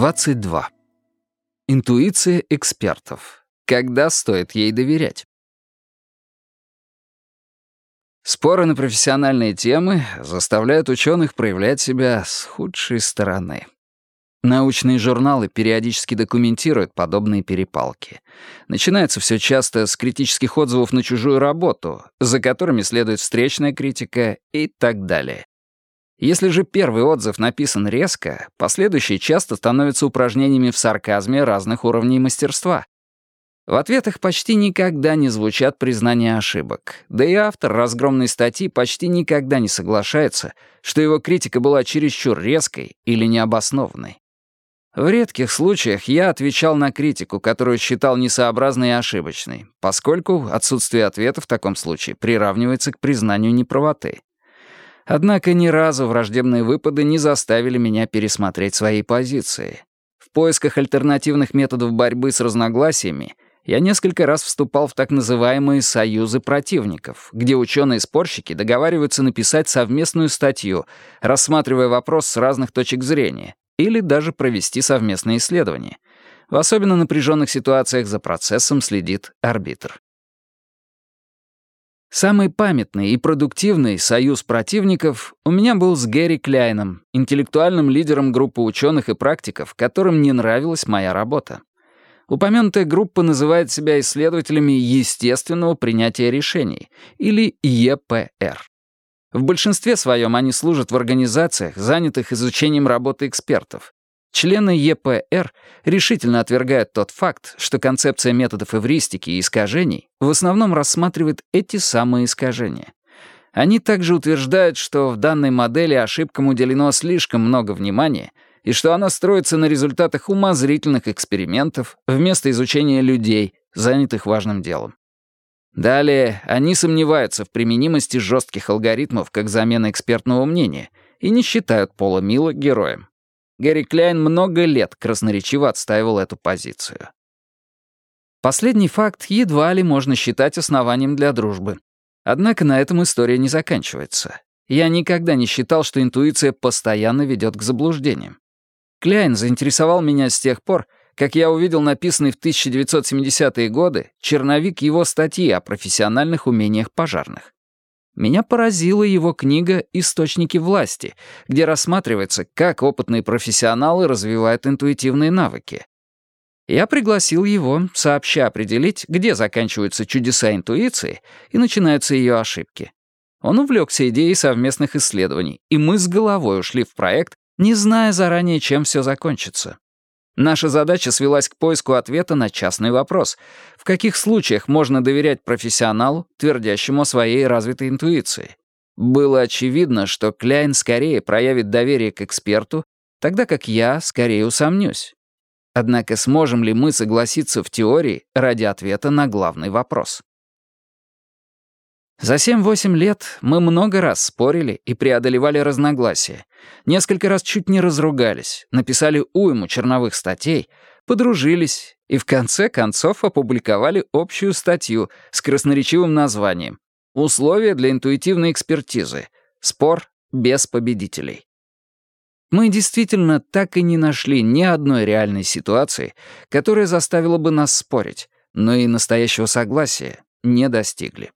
22. Интуиция экспертов. Когда стоит ей доверять? Споры на профессиональные темы заставляют ученых проявлять себя с худшей стороны. Научные журналы периодически документируют подобные перепалки. Начинается все часто с критических отзывов на чужую работу, за которыми следует встречная критика и так далее. Если же первый отзыв написан резко, последующие часто становятся упражнениями в сарказме разных уровней мастерства. В ответах почти никогда не звучат признания ошибок, да и автор разгромной статьи почти никогда не соглашается, что его критика была чересчур резкой или необоснованной. В редких случаях я отвечал на критику, которую считал несообразной и ошибочной, поскольку отсутствие ответа в таком случае приравнивается к признанию неправоты. Однако ни разу враждебные выпады не заставили меня пересмотреть свои позиции. В поисках альтернативных методов борьбы с разногласиями я несколько раз вступал в так называемые «союзы противников», где ученые-спорщики договариваются написать совместную статью, рассматривая вопрос с разных точек зрения, или даже провести совместное исследование. В особенно напряженных ситуациях за процессом следит арбитр. Самый памятный и продуктивный союз противников у меня был с Гэри Кляйном, интеллектуальным лидером группы ученых и практиков, которым не нравилась моя работа. Упомянутая группа называет себя исследователями естественного принятия решений, или ЕПР. В большинстве своем они служат в организациях, занятых изучением работы экспертов, Члены ЕПР решительно отвергают тот факт, что концепция методов эвристики и искажений в основном рассматривает эти самые искажения. Они также утверждают, что в данной модели ошибкам уделено слишком много внимания и что она строится на результатах умозрительных экспериментов вместо изучения людей, занятых важным делом. Далее, они сомневаются в применимости жестких алгоритмов как замена экспертного мнения и не считают Пола Мила героем. Гэри Кляйн много лет красноречиво отстаивал эту позицию. Последний факт едва ли можно считать основанием для дружбы. Однако на этом история не заканчивается. Я никогда не считал, что интуиция постоянно ведет к заблуждениям. Кляйн заинтересовал меня с тех пор, как я увидел написанный в 1970-е годы черновик его статьи о профессиональных умениях пожарных. Меня поразила его книга «Источники власти», где рассматривается, как опытные профессионалы развивают интуитивные навыки. Я пригласил его, сообща определить, где заканчиваются чудеса интуиции и начинаются ее ошибки. Он увлекся идеей совместных исследований, и мы с головой ушли в проект, не зная заранее, чем все закончится. Наша задача свелась к поиску ответа на частный вопрос. В каких случаях можно доверять профессионалу, твердящему о своей развитой интуиции? Было очевидно, что Кляйн скорее проявит доверие к эксперту, тогда как я скорее усомнюсь. Однако сможем ли мы согласиться в теории ради ответа на главный вопрос? За 7-8 лет мы много раз спорили и преодолевали разногласия. Несколько раз чуть не разругались, написали уйму черновых статей, подружились и в конце концов опубликовали общую статью с красноречивым названием «Условия для интуитивной экспертизы. Спор без победителей». Мы действительно так и не нашли ни одной реальной ситуации, которая заставила бы нас спорить, но и настоящего согласия не достигли.